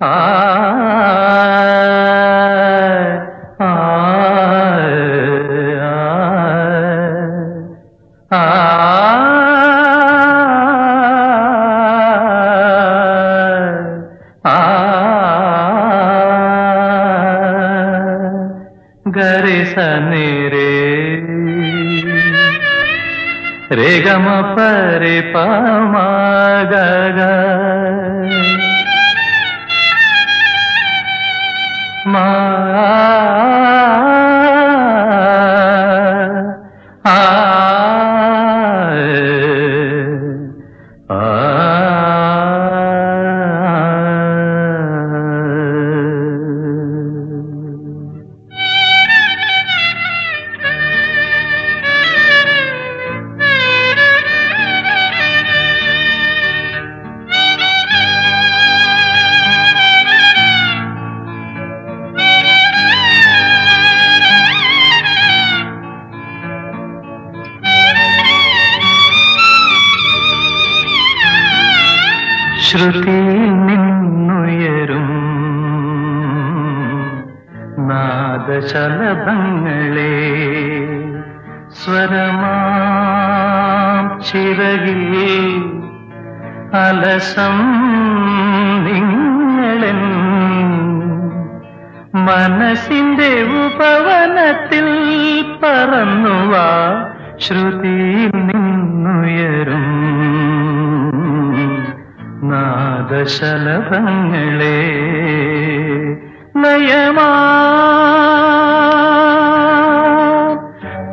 ಆ ಗರಿಸನೆ ರೇ ರೇಗಮ ಪರಿ ಪಮ ಗಗ ma ശ്രുതിയിൽ നിന്നുയരും നാദശലഭങ്ങളെ സ്വരമാം ചിറകിൽ അലസം നിങ്ങളൻ. മനസ്സിന്റെ ഉപവനത്തിൽ പറന്നുവാ ശ്രുതിയിൽ നിന്നുയരും. നാദശലഭങ്ങളെ നയമാ.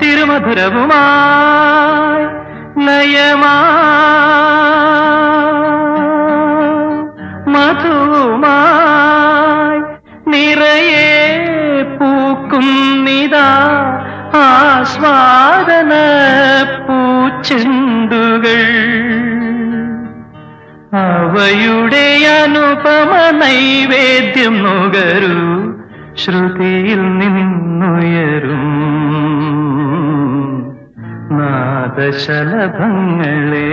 തിരുമധുരവുമായി നയമാ. മധുമായി നിറയെ പൂക്കുന്നിതാ ആസ്വാദന പൂച്ചെണ്ടുകൾ അവയുടെ അനുപമ നൈവേദ്യം നുകരൂ ശ്രുതിയിൽ നിന്നുയരും. നാദശലഭങ്ങളെ